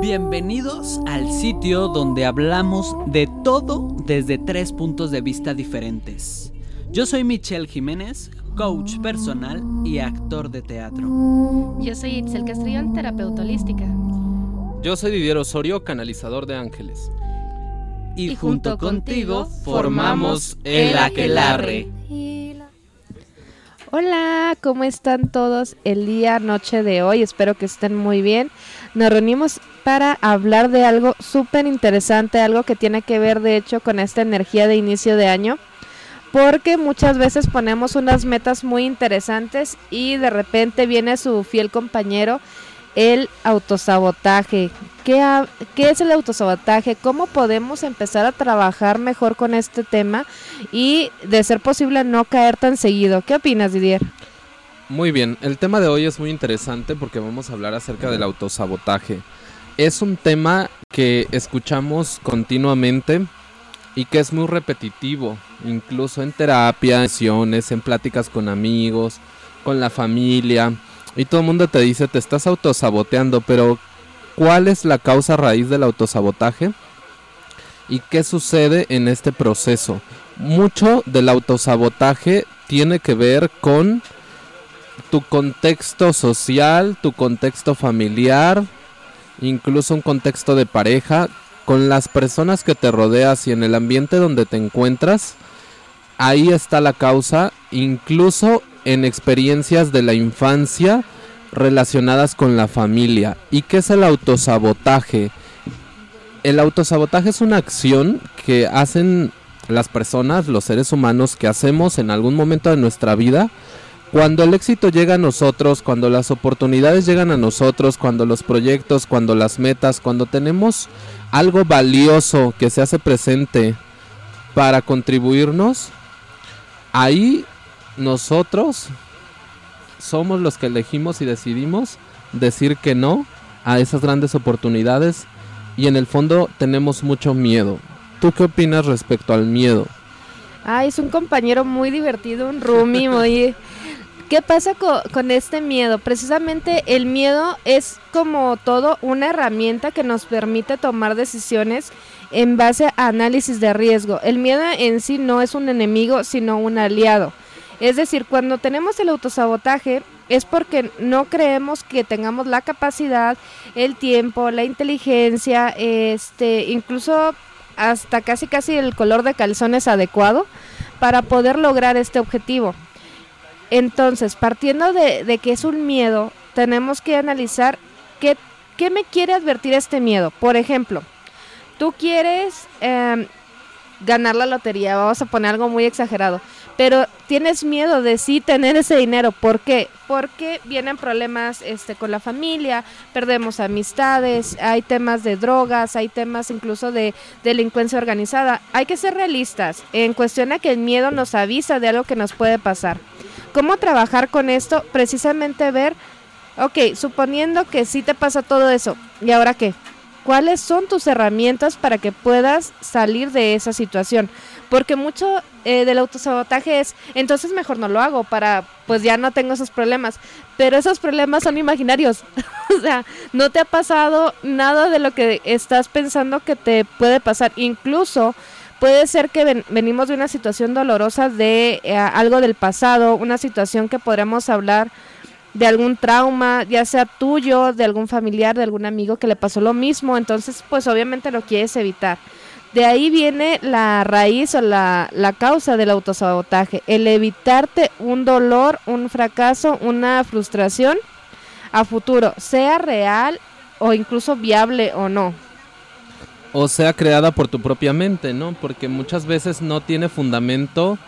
Bienvenidos al sitio donde hablamos de todo desde tres puntos de vista diferentes. Yo soy Michelle Jiménez, coach personal y actor de teatro. Yo soy Itzel Castrillón, terapeuta holística. Yo soy Didier Osorio, canalizador de ángeles. Y, junto, contigo formamos el Aquelarre. Hola, ¿cómo están todos el día, noche de hoy? Espero que estén muy bien. Nos reunimos para hablar de algo súper interesante, algo que tiene que ver de hecho con esta energía de inicio de año, porque muchas veces ponemos unas metas muy interesantes y de repente viene su fiel compañero, el autosabotaje. ¿Qué, ¿Qué, es el autosabotaje? ¿Cómo podemos empezar a trabajar mejor con este tema y de ser posible no caer tan seguido? ¿Qué opinas, Didier? Muy bien, el tema de hoy es muy interesante porque vamos a hablar acerca del autosabotaje. Es un tema que escuchamos continuamente y que es muy repetitivo, incluso en terapia, en sesiones, en pláticas con amigos, con la familia. Y todo el mundo te dice, te estás autosaboteando, pero ¿cuál es la causa raíz del autosabotaje? ¿Y qué sucede en este proceso? Mucho del autosabotaje tiene que ver con tu contexto social, tu contexto familiar, incluso un contexto de pareja, con las personas que te rodeas y en el ambiente donde te encuentras. Ahí está la causa, incluso en experiencias de la infancia relacionadas con la familia. ¿Y qué es el autosabotaje? El autosabotaje es una acción que hacen las personas, los seres humanos, que hacemos en algún momento de nuestra vida. Cuando el éxito llega a nosotros, cuando las oportunidades llegan a nosotros, cuando los proyectos, cuando las metas, cuando tenemos algo valioso que se hace presente para contribuirnos, ahí nosotros somos los que elegimos y decidimos decir que no a esas grandes oportunidades y en el fondo tenemos mucho miedo. ¿Tú qué opinas respecto al miedo? Ah, es un compañero muy divertido, un roomie muy... ¿Qué pasa con, con, este miedo? Precisamente el miedo es como todo una herramienta que nos permite tomar decisiones en base a análisis de riesgo. El miedo en sí no es un enemigo, sino un aliado. Es decir, cuando tenemos el autosabotaje es porque no creemos que tengamos la capacidad, el tiempo, la inteligencia, este, incluso hasta casi casi el color de calzones adecuado para poder lograr este objetivo. Entonces, partiendo de, de que es un miedo, tenemos que analizar qué, qué, me quiere advertir este miedo. Por ejemplo, tú quieres eh, ganar la lotería, vamos a poner algo muy exagerado, pero tienes miedo de sí tener ese dinero. ¿Por qué? Porque vienen problemas este, con la familia, perdemos amistades, hay temas de drogas, hay temas incluso de delincuencia organizada. Hay que ser realistas en cuestión a que el miedo nos avisa de algo que nos puede pasar. ¿Cómo trabajar con esto? Precisamente ver, ok, suponiendo que sí te pasa todo eso, ¿y ahora qué? ¿Cuáles son tus herramientas para que puedas salir de esa situación? Porque mucho eh, del autosabotaje es, entonces mejor no lo hago para, pues ya no tengo esos problemas. Pero esos problemas son imaginarios. o sea, no te ha pasado nada de lo que estás pensando que te puede pasar. Incluso puede ser que ven, venimos de una situación dolorosa de eh, algo del pasado, una situación que podríamos hablar de algún trauma, ya sea tuyo, de algún familiar, de algún amigo que le pasó lo mismo, entonces pues obviamente lo quieres evitar. De ahí viene la raíz o la, la causa del autosabotaje, el evitarte un dolor, un fracaso, una frustración a futuro, sea real o incluso viable o no. O sea creada por tu propia mente, ¿no? Porque muchas veces no tiene fundamento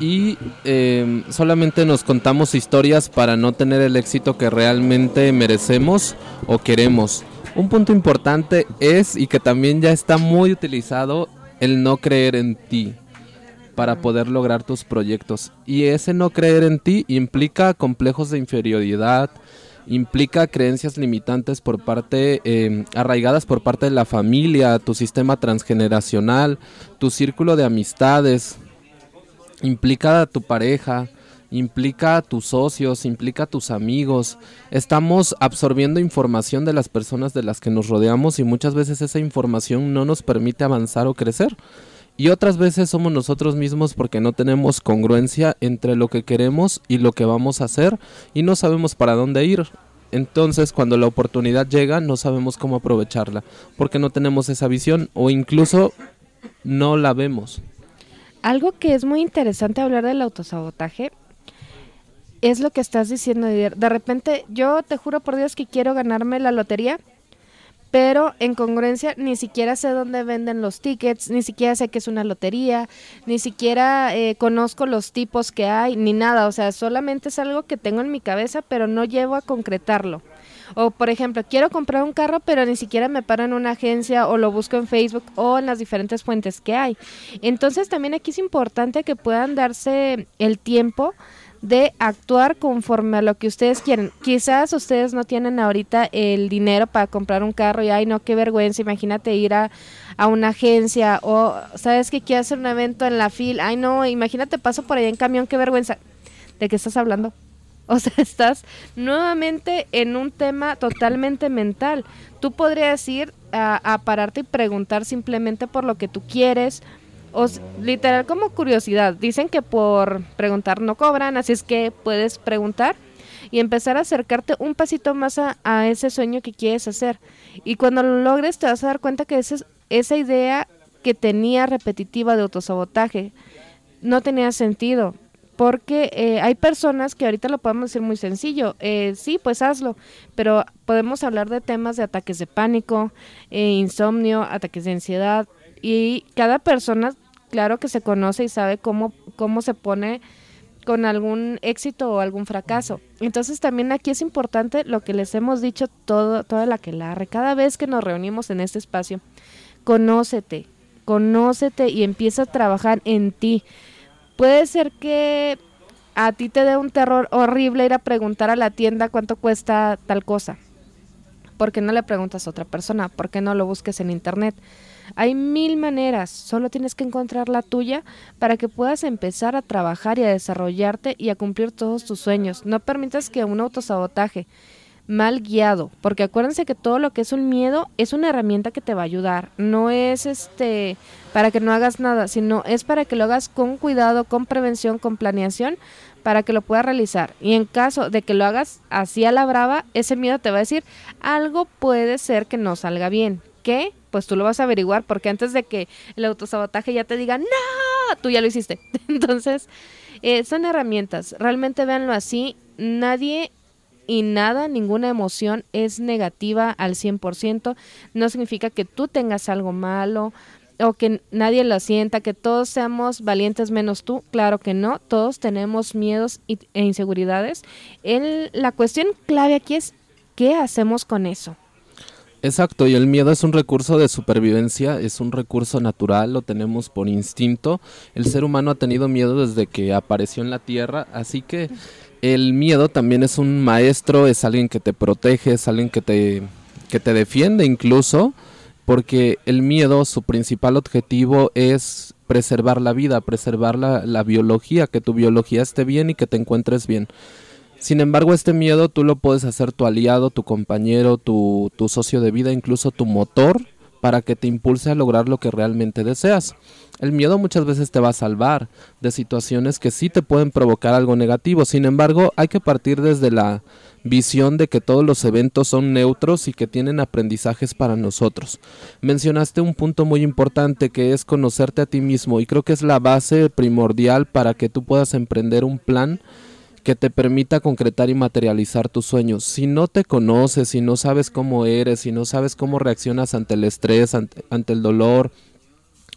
y eh, solamente nos contamos historias para no tener el éxito que realmente merecemos o queremos. Un punto importante es, y que también ya está muy utilizado, el no creer en ti para poder lograr tus proyectos. Y ese no creer en ti implica complejos de inferioridad, implica creencias limitantes por parte, eh, arraigadas por parte de la familia, tu sistema transgeneracional, tu círculo de amistades, implica a tu pareja, implica a tus socios, implica a tus amigos. Estamos absorbiendo información de las personas de las que nos rodeamos y muchas veces esa información no nos permite avanzar o crecer. Y otras veces somos nosotros mismos porque no tenemos congruencia entre lo que queremos y lo que vamos a hacer y no sabemos para dónde ir. Entonces cuando la oportunidad llega no sabemos cómo aprovecharla porque no tenemos esa visión o incluso no la vemos. Algo que es muy interesante hablar del autosabotaje es lo que estás diciendo. De repente yo te juro por Dios que quiero ganarme la lotería pero en congruencia ni siquiera sé dónde venden los tickets, ni siquiera sé que es una lotería, ni siquiera eh, conozco los tipos que hay, ni nada, o sea, solamente es algo que tengo en mi cabeza, pero no llevo a concretarlo. O por ejemplo, quiero comprar un carro, pero ni siquiera me paro en una agencia o lo busco en Facebook o en las diferentes fuentes que hay. Entonces también aquí es importante que puedan darse el tiempo de actuar conforme a lo que ustedes quieren. Quizás ustedes no tienen ahorita el dinero para comprar un carro y ay no, qué vergüenza, imagínate ir a, una agencia o sabes que quieres hacer un evento en la fila, ay no, imagínate paso por ahí en camión, qué vergüenza. ¿De qué estás hablando? O sea, estás nuevamente en un tema totalmente mental. Tú podrías ir a, pararte y preguntar simplemente por lo que tú quieres, o literal como curiosidad. Dicen que por preguntar no cobran, así es que puedes preguntar y empezar a acercarte un pasito más a, ese sueño que quieres hacer. Y cuando lo logres te vas a dar cuenta que esa idea que tenía repetitiva de autosabotaje no tenía sentido. Porque eh, hay personas que ahorita lo podemos decir muy sencillo, eh, sí, pues hazlo, pero podemos hablar de temas de ataques de pánico, eh, insomnio, ataques de ansiedad, y cada persona claro que se conoce y sabe cómo, cómo se pone con algún éxito o algún fracaso. Entonces también aquí es importante lo que les hemos dicho todo, toda la que la cada vez que nos reunimos en este espacio. Conócete, conócete y empieza a trabajar en ti. Puede ser que a ti te dé un terror horrible ir a preguntar a la tienda cuánto cuesta tal cosa. ¿Por qué no le preguntas a otra persona? ¿Por qué no lo busques en internet? Hay mil maneras, solo tienes que encontrar la tuya para que puedas empezar a trabajar y a desarrollarte y a cumplir todos tus sueños. No permitas que un autosabotaje mal guiado, porque acuérdense que todo lo que es un miedo es una herramienta que te va a ayudar, no es este para que no hagas nada, sino es para que lo hagas con cuidado, con prevención, con planeación, para que lo puedas realizar. Y en caso de que lo hagas así a la brava, ese miedo te va a decir, algo puede ser que no salga bien. ¿Qué? pues tú lo vas a averiguar porque antes de que el autosabotaje ya te diga, no, tú ya lo hiciste. Entonces, eh, son herramientas, realmente véanlo así, nadie y nada, ninguna emoción es negativa al 100%, no significa que tú tengas algo malo o que nadie lo sienta, que todos seamos valientes menos tú, claro que no, todos tenemos miedos e inseguridades. El, la cuestión clave aquí es, ¿qué hacemos con eso? Exacto, y el miedo es un recurso de supervivencia, es un recurso natural, lo tenemos por instinto. El ser humano ha tenido miedo desde que apareció en la Tierra, así que el miedo también es un maestro, es alguien que te protege, es alguien que te, que te defiende incluso, porque el miedo, su principal objetivo es preservar la vida, preservar la, la biología, que tu biología esté bien y que te encuentres bien. Sin embargo, este miedo tú lo puedes hacer tu aliado, tu compañero, tu, tu socio de vida, incluso tu motor para que te impulse a lograr lo que realmente deseas. El miedo muchas veces te va a salvar de situaciones que sí te pueden provocar algo negativo. Sin embargo, hay que partir desde la visión de que todos los eventos son neutros y que tienen aprendizajes para nosotros. Mencionaste un punto muy importante que es conocerte a ti mismo y creo que es la base primordial para que tú puedas emprender un plan que te permita concretar y materializar tus sueños. Si no te conoces, si no sabes cómo eres, si no sabes cómo reaccionas ante el estrés, ante, el dolor,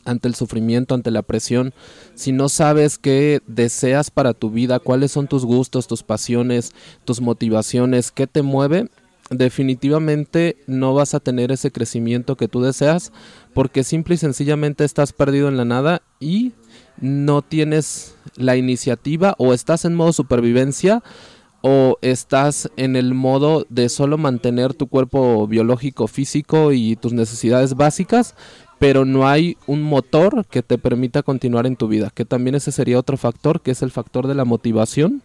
ante el sufrimiento, ante la presión, si no sabes qué deseas para tu vida, cuáles son tus gustos, tus pasiones, tus motivaciones, qué te mueve, definitivamente no vas a tener ese crecimiento que tú deseas porque simple y sencillamente estás perdido en la nada y no tienes la iniciativa o estás en modo supervivencia o estás en el modo de solo mantener tu cuerpo biológico, físico y tus necesidades básicas, pero no hay un motor que te permita continuar en tu vida, que también ese sería otro factor, que es el factor de la motivación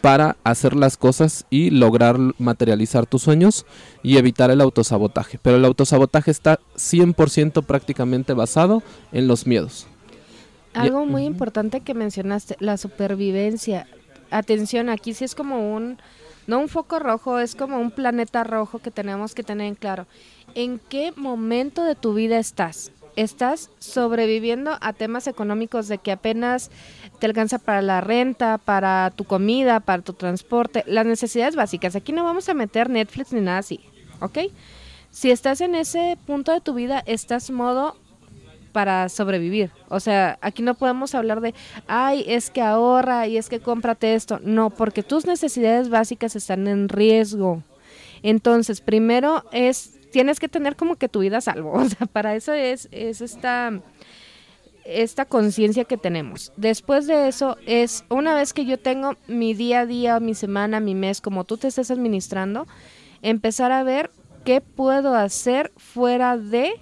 para hacer las cosas y lograr materializar tus sueños y evitar el autosabotaje. Pero el autosabotaje está 100% prácticamente basado en los miedos. Algo muy importante que mencionaste, la supervivencia. Atención, aquí sí es como un, no un foco rojo, es como un planeta rojo que tenemos que tener en claro. ¿En qué momento de tu vida estás? ¿Estás sobreviviendo a temas económicos de que apenas te alcanza para la renta, para tu comida, para tu transporte, las necesidades básicas? Aquí no vamos a meter Netflix ni nada así, ¿ok? Si estás en ese punto de tu vida, estás modo para sobrevivir. O sea, aquí no podemos hablar de, ay, es que ahorra y es que cómprate esto. No, porque tus necesidades básicas están en riesgo. Entonces, primero es, tienes que tener como que tu vida a salvo. O sea, para eso es, es esta esta conciencia que tenemos. Después de eso es una vez que yo tengo mi día a día, mi semana, mi mes, como tú te estés administrando, empezar a ver qué puedo hacer fuera de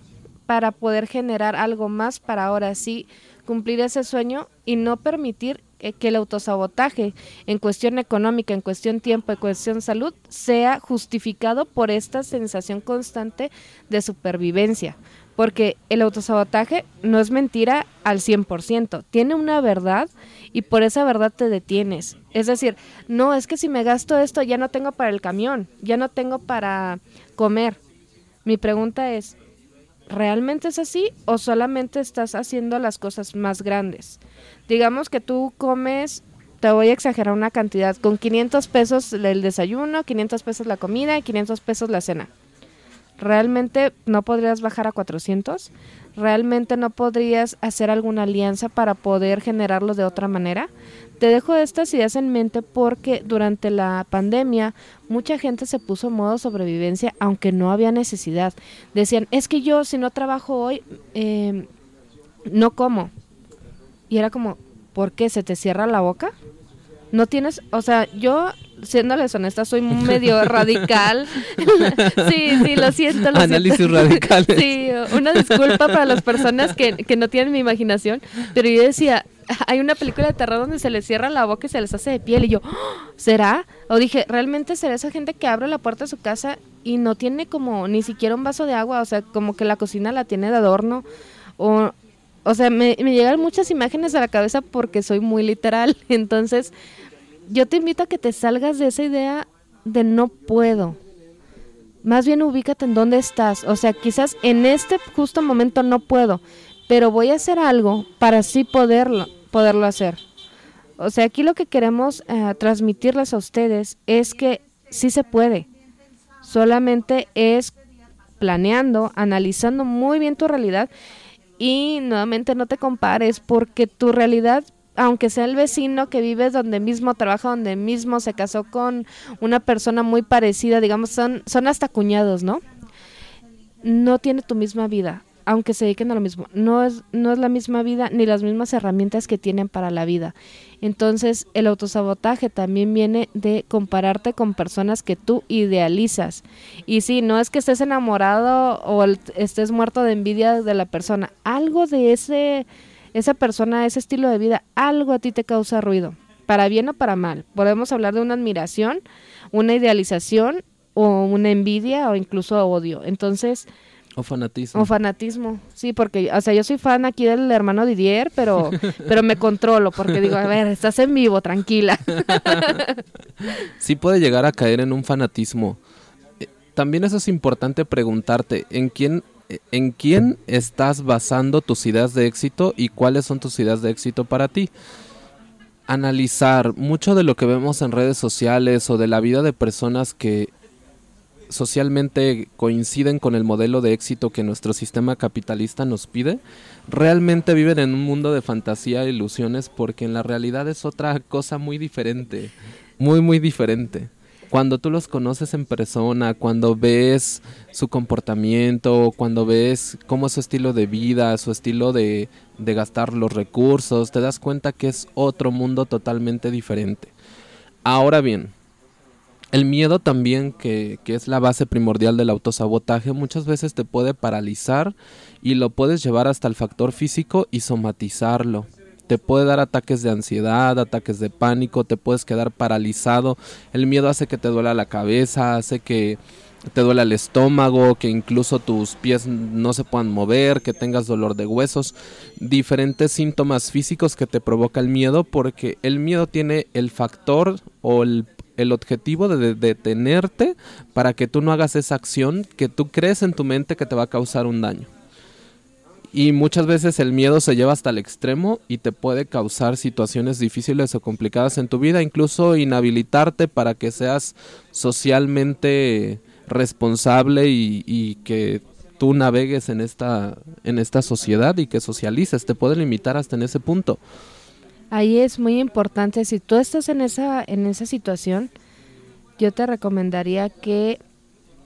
para poder generar algo más para ahora sí cumplir ese sueño y no permitir eh, que el autosabotaje en cuestión económica, en cuestión tiempo, en cuestión salud, sea justificado por esta sensación constante de supervivencia. Porque el autosabotaje no es mentira al 100%, tiene una verdad y por esa verdad te detienes. Es decir, no, es que si me gasto esto ya no tengo para el camión, ya no tengo para comer. Mi pregunta es, ¿realmente es así o solamente estás haciendo las cosas más grandes? Digamos que tú comes, te voy a exagerar una cantidad, con 500 pesos el desayuno, 500 pesos la comida y 500 pesos la cena. ¿Realmente no podrías bajar a 400? ¿Realmente no podrías hacer alguna alianza para poder generarlo de otra manera? Te dejo estas ideas en mente porque durante la pandemia mucha gente se puso en modo sobrevivencia aunque no había necesidad. Decían, es que yo si no trabajo hoy, eh, no como. Y era como, ¿por qué? ¿Se te cierra la boca? No tienes, o sea, yo siéndoles honesta, soy medio radical. sí, sí, lo siento. Lo Análisis radical. sí, una disculpa para las personas que, que no tienen mi imaginación, pero yo decía, hay una película de terror donde se les cierra la boca y se les hace de piel y yo, ¡Oh! ¿será? O dije, ¿realmente será esa gente que abre la puerta de su casa y no tiene como ni siquiera un vaso de agua? O sea, como que la cocina la tiene de adorno. O, o sea, me, me llegan muchas imágenes a la cabeza porque soy muy literal. Entonces, yo te invito a que te salgas de esa idea de no puedo. Más bien ubícate en dónde estás. O sea, quizás en este justo momento no puedo, pero voy a hacer algo para así poderlo, poderlo hacer. O sea, aquí lo que queremos eh, transmitirles a ustedes es que sí se puede. Solamente es planeando, analizando muy bien tu realidad y nuevamente no te compares porque tu realidad aunque sea el vecino que vive donde mismo trabaja, donde mismo se casó con una persona muy parecida, digamos, son, son hasta cuñados, ¿no? No tiene tu misma vida, aunque se dediquen a lo mismo. No es, no es la misma vida ni las mismas herramientas que tienen para la vida. Entonces, el autosabotaje también viene de compararte con personas que tú idealizas. Y sí, no es que estés enamorado o estés muerto de envidia de la persona. Algo de ese esa persona, ese estilo de vida, algo a ti te causa ruido, para bien o para mal. Podemos hablar de una admiración, una idealización o una envidia o incluso odio. Entonces... O fanatismo. O fanatismo, sí, porque, o sea, yo soy fan aquí del hermano Didier, pero, pero me controlo, porque digo, a ver, estás en vivo, tranquila. sí puede llegar a caer en un fanatismo. Eh, también eso es importante preguntarte, ¿en quién en quién estás basando tus ideas de éxito y cuáles son tus ideas de éxito para ti. Analizar mucho de lo que vemos en redes sociales o de la vida de personas que socialmente coinciden con el modelo de éxito que nuestro sistema capitalista nos pide, realmente viven en un mundo de fantasía e ilusiones porque en la realidad es otra cosa muy diferente, muy muy diferente cuando tú los conoces en persona, cuando ves su comportamiento, cuando ves cómo es su estilo de vida, su estilo de, de gastar los recursos, te das cuenta que es otro mundo totalmente diferente. Ahora bien, el miedo también, que, que, es la base primordial del autosabotaje, muchas veces te puede paralizar y lo puedes llevar hasta el factor físico y somatizarlo te puede dar ataques de ansiedad, ataques de pánico, te puedes quedar paralizado. El miedo hace que te duela la cabeza, hace que te duela el estómago, que incluso tus pies no se puedan mover, que tengas dolor de huesos, diferentes síntomas físicos que te provoca el miedo, porque el miedo tiene el factor o el, objetivo de detenerte para que tú no hagas esa acción que tú crees en tu mente que te va a causar un daño. Y muchas veces el miedo se lleva hasta el extremo y te puede causar situaciones difíciles o complicadas en tu vida, incluso inhabilitarte para que seas socialmente responsable y, que tú navegues en esta, en esta sociedad y que socialices, te puede limitar hasta en ese punto. Ahí es muy importante, si tú estás en esa, en esa situación, yo te recomendaría que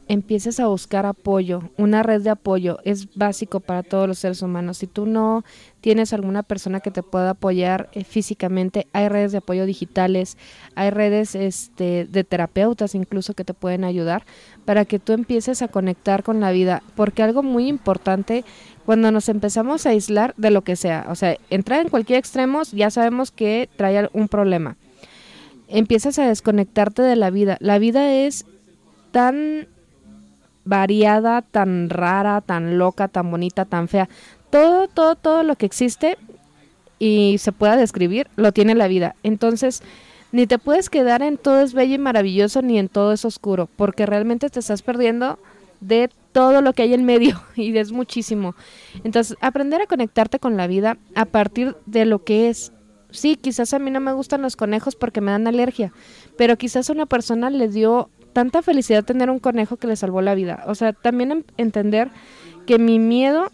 empieces a buscar apoyo, una red de apoyo es básico para todos los seres humanos. Si tú no tienes alguna persona que te pueda apoyar eh, físicamente, hay redes de apoyo digitales, hay redes este, de terapeutas incluso que te pueden ayudar para que tú empieces a conectar con la vida, porque algo muy importante cuando nos empezamos a aislar de lo que sea, o sea, entrar en cualquier extremo ya sabemos que trae un problema. Empiezas a desconectarte de la vida. La vida es tan variada, tan rara, tan loca, tan bonita, tan fea. Todo, todo, todo lo que existe y se pueda describir, lo tiene la vida. Entonces, ni te puedes quedar en todo es bello y maravilloso, ni en todo es oscuro, porque realmente te estás perdiendo de todo lo que hay en medio y es muchísimo. Entonces, aprender a conectarte con la vida a partir de lo que es. Sí, quizás a mí no me gustan los conejos porque me dan alergia, pero quizás una persona le dio tanta felicidad tener un conejo que le salvó la vida. O sea, también entender que mi miedo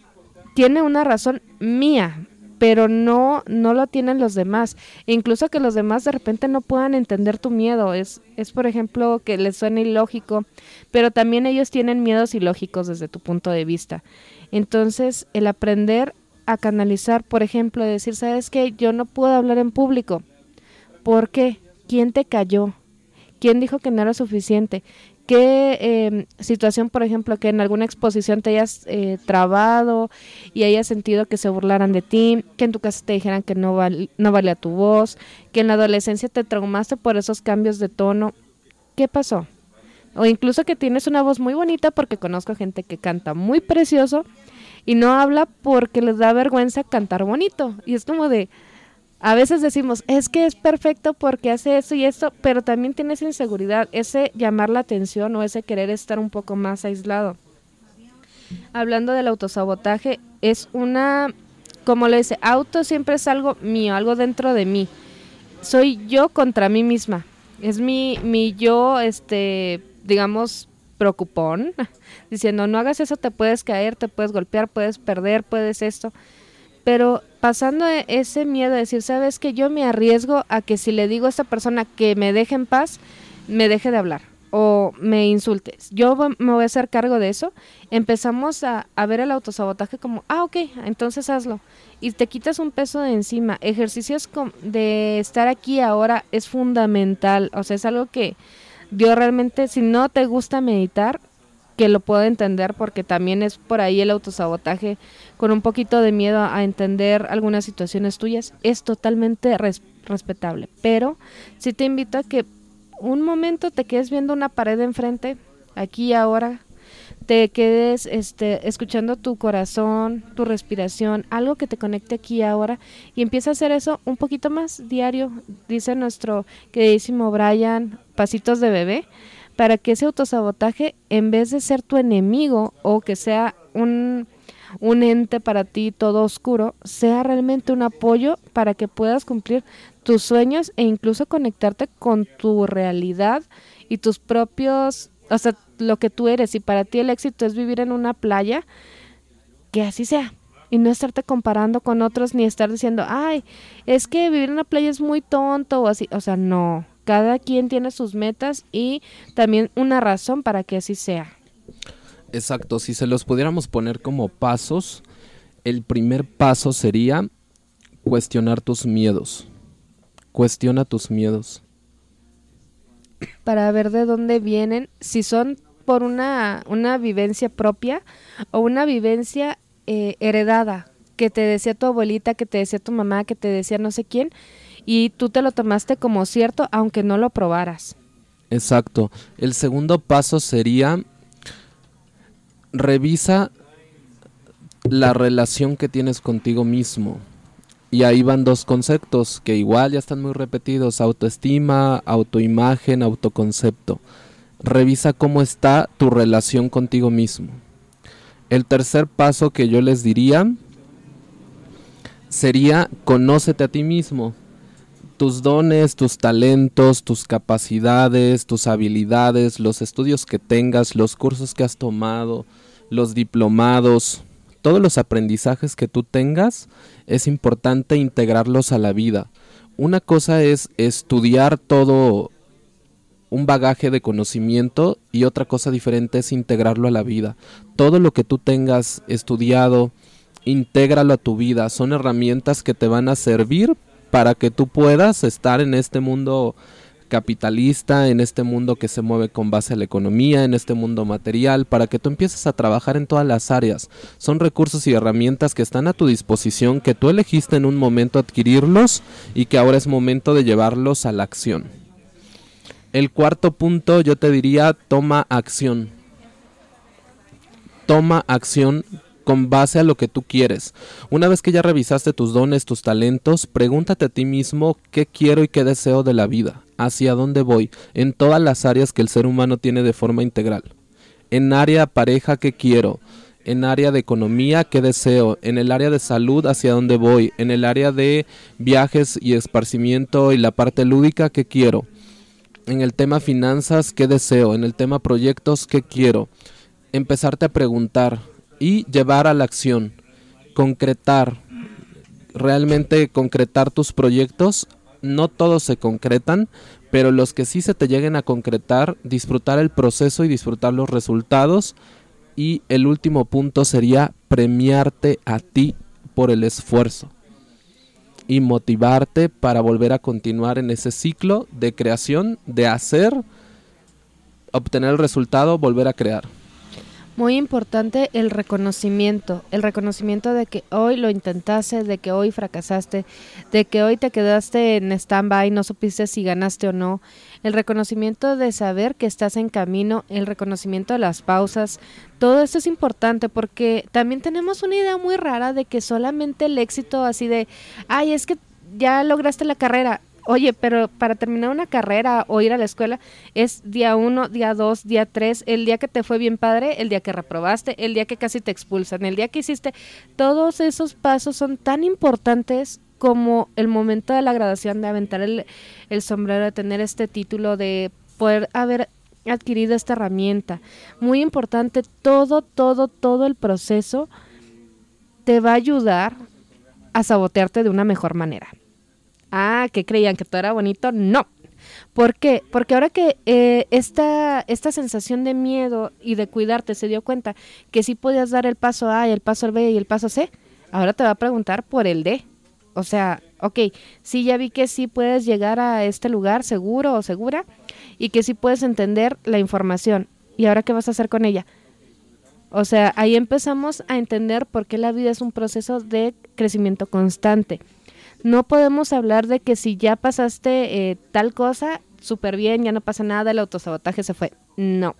tiene una razón mía, pero no, no lo tienen los demás. E incluso que los demás de repente no puedan entender tu miedo. Es, es, por ejemplo, que les suene ilógico, pero también ellos tienen miedos ilógicos desde tu punto de vista. Entonces, el aprender a canalizar, por ejemplo, decir, ¿sabes qué? Yo no puedo hablar en público. ¿Por qué? ¿Quién te cayó? ¿Quién dijo que no era suficiente? ¿Qué em, situación, por ejemplo, que en alguna exposición te hayas eh, trabado y hayas sentido que se burlaran de ti, que en tu casa te dijeran que no, no valía tu voz, que en la adolescencia te traumaste por esos cambios de tono? ¿Qué pasó? O incluso que tienes una voz muy bonita porque conozco gente que canta muy precioso y no habla porque les da vergüenza cantar bonito. Y es como de, a veces decimos, es que es perfecto porque hace eso y esto, pero también tiene esa inseguridad, ese llamar la atención o ese querer estar un poco más aislado. Hablando del autosabotaje, es una, como le dice, auto siempre es algo mío, algo dentro de mí. Soy yo contra mí misma. Es mi, mi yo, este, digamos, preocupón, diciendo, no hagas eso, te puedes caer, te puedes golpear, puedes perder, puedes esto. Pero pasando e-, ese miedo de decir, sabes que yo me arriesgo a que si le digo a esta persona que me deje en paz, me deje de hablar o me insultes. Yo me voy a hacer cargo de eso. Empezamos a, ver el autosabotaje como, ah, ok, entonces hazlo. Y te quitas un peso de encima. Ejercicios de estar aquí ahora es fundamental. O sea, es algo que yo realmente, si no te gusta meditar, que lo puedo entender porque también es por ahí el autosabotaje con un poquito de miedo a entender algunas situaciones tuyas, es totalmente respetable. Pero sí te invito a que un momento te quedes viendo una pared enfrente, aquí y ahora, te quedes este, escuchando tu corazón, tu respiración, algo que te conecte aquí y ahora y empieza a hacer eso un poquito más diario, dice nuestro queridísimo Brian, pasitos de bebé para que ese autosabotaje, en vez de ser tu enemigo o que sea un, un ente para ti todo oscuro, sea realmente un apoyo para que puedas cumplir tus sueños e incluso conectarte con tu realidad y tus propios, o sea, lo que tú eres. Y para ti el éxito es vivir en una playa, que así sea. Y no estarte comparando con otros ni estar diciendo, ay, es que vivir en una playa es muy tonto o así. O sea, no, cada quien tiene sus metas y también una razón para que así sea. Exacto, si se los pudiéramos poner como pasos, el primer paso sería cuestionar tus miedos. Cuestiona tus miedos. Para ver de dónde vienen, si son por una, una vivencia propia o una vivencia eh, heredada, que te decía tu abuelita, que te decía tu mamá, que te decía no sé quién, y tú te lo tomaste como cierto aunque no lo probaras. Exacto. El segundo paso sería revisa la relación que tienes contigo mismo. Y ahí van dos conceptos que igual ya están muy repetidos, autoestima, autoimagen, autoconcepto. Revisa cómo está tu relación contigo mismo. El tercer paso que yo les diría sería conócete a ti mismo. Tus dones, tus talentos, tus capacidades, tus habilidades, los estudios que tengas, los cursos que has tomado, los diplomados, todos los aprendizajes que tú tengas, es importante integrarlos a la vida. Una cosa es estudiar todo un bagaje de conocimiento y otra cosa diferente es integrarlo a la vida. Todo lo que tú tengas estudiado, intégralo a tu vida. Son herramientas que te van a servir para que tú puedas estar en este mundo capitalista, en este mundo que se mueve con base a la economía, en este mundo material, para que tú empieces a trabajar en todas las áreas. Son recursos y herramientas que están a tu disposición, que tú elegiste en un momento adquirirlos y que ahora es momento de llevarlos a la acción. El cuarto punto yo te diría, toma acción. Toma acción con base a lo que tú quieres. Una vez que ya revisaste tus dones, tus talentos, pregúntate a ti mismo qué quiero y qué deseo de la vida, hacia dónde voy, en todas las áreas que el ser humano tiene de forma integral. En área pareja, ¿qué quiero? En área de economía, ¿qué deseo? En el área de salud, ¿hacia dónde voy? En el área de viajes y esparcimiento y la parte lúdica, ¿qué quiero? En el tema finanzas, ¿qué deseo? En el tema proyectos, ¿qué quiero? Empezarte a preguntar, y llevar a la acción, concretar, realmente concretar tus proyectos. No todos se concretan, pero los que sí se te lleguen a concretar, disfrutar el proceso y disfrutar los resultados. Y el último punto sería premiarte a ti por el esfuerzo y motivarte para volver a continuar en ese ciclo de creación, de hacer, obtener el resultado, volver a crear muy importante el reconocimiento, el reconocimiento de que hoy lo intentaste, de que hoy fracasaste, de que hoy te quedaste en stand-by, no supiste si ganaste o no, el reconocimiento de saber que estás en camino, el reconocimiento de las pausas, todo esto es importante porque también tenemos una idea muy rara de que solamente el éxito así de, ay, es que ya lograste la carrera, Oye, pero para terminar una carrera o ir a la escuela es día uno, día dos, día tres, el día que te fue bien padre, el día que reprobaste, el día que casi te expulsan, el día que hiciste. Todos esos pasos son tan importantes como el momento de la graduación, de aventar el, el sombrero, de tener este título, de poder haber adquirido esta herramienta. Muy importante, todo, todo, todo el proceso te va a ayudar a sabotearte de una mejor manera. Ah, que creían que todo era bonito. No. ¿Por qué? Porque ahora que eh, esta, esta sensación de miedo y de cuidarte se dio cuenta que sí podías dar el paso A y el paso B y el paso C, ahora te va a preguntar por el D. O sea, ok, sí ya vi que sí puedes llegar a este lugar seguro o segura y que sí puedes entender la información. ¿Y ahora qué vas a hacer con ella? O sea, ahí empezamos a entender por qué la vida es un proceso de crecimiento constante. No podemos hablar de que si ya pasaste eh, tal cosa, súper bien, ya no pasa nada, el autosabotaje se fue. No.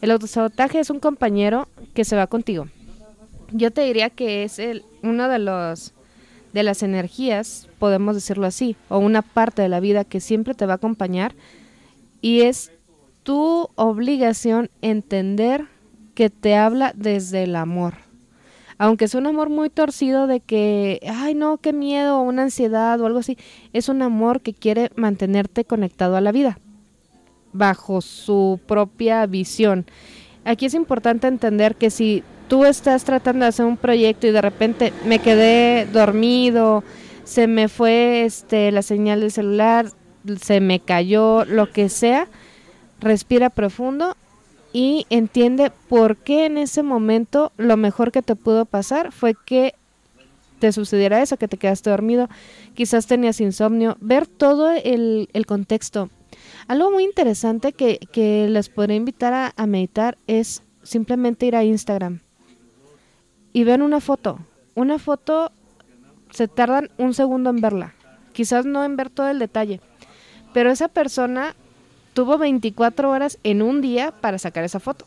El autosabotaje es un compañero que se va contigo. Yo te diría que es el, uno de los de las energías, podemos decirlo así, o una parte de la vida que siempre te va a acompañar y es tu obligación entender que te habla desde el amor aunque es un amor muy torcido de que, ay no, qué miedo, una ansiedad o algo así, es un amor que quiere mantenerte conectado a la vida, bajo su propia visión. Aquí es importante entender que si tú estás tratando de hacer un proyecto y de repente me quedé dormido, se me fue este la señal del celular, se me cayó, lo que sea, respira profundo y entiende por qué en ese momento lo mejor que te pudo pasar fue que te sucediera eso, que te quedaste dormido, quizás tenías insomnio, ver todo el, contexto. Algo muy interesante que, les podría invitar a, meditar es simplemente ir a Instagram y ver una foto. Una foto se tardan un segundo en verla, quizás no en ver todo el detalle, pero esa persona tuvo 24 horas en un día para sacar esa foto.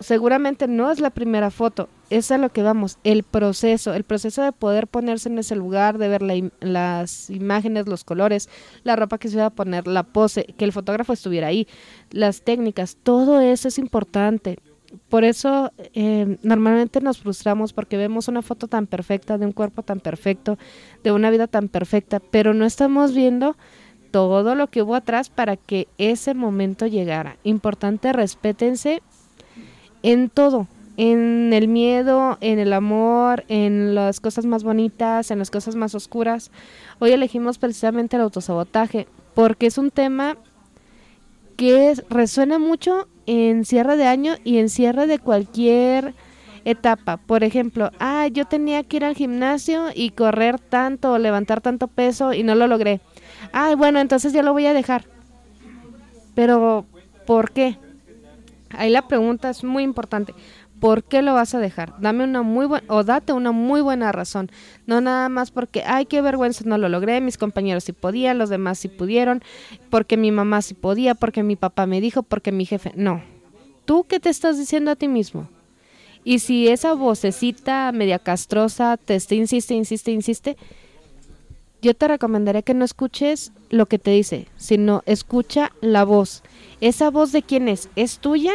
Seguramente no es la primera foto, es a lo que vamos, el proceso, el proceso de poder ponerse en ese lugar, de ver las imágenes, los colores, la ropa que se iba a poner, la pose, que el fotógrafo estuviera ahí, las técnicas, todo eso es importante. Por eso eh, normalmente nos frustramos porque vemos una foto tan perfecta, de un cuerpo tan perfecto, de una vida tan perfecta, pero no estamos viendo todo lo que hubo atrás para que ese momento llegara. Importante, respétense en todo, en el miedo, en el amor, en las cosas más bonitas, en las cosas más oscuras. Hoy elegimos precisamente el autosabotaje porque es un tema que resuena mucho en cierre de año y en cierre de cualquier etapa. Por ejemplo, ah, yo tenía que ir al gimnasio y correr tanto o levantar tanto peso y no lo logré. Ah, bueno, entonces ya lo voy a dejar. Pero, ¿por qué? Ahí la pregunta es muy importante. ¿Por qué lo vas a dejar? Dame una muy buena, o date una muy buena razón. No nada más porque, ay, qué vergüenza, no lo logré, mis compañeros sí podían, los demás sí pudieron, porque mi mamá sí podía, porque mi papá me dijo, porque mi jefe. No. ¿Tú qué te estás diciendo a ti mismo? Y si esa vocecita media castrosa te insiste, insiste, insiste, yo te recomendaría que no escuches lo que te dice, sino escucha la voz. ¿Esa voz de quién es? ¿Es tuya?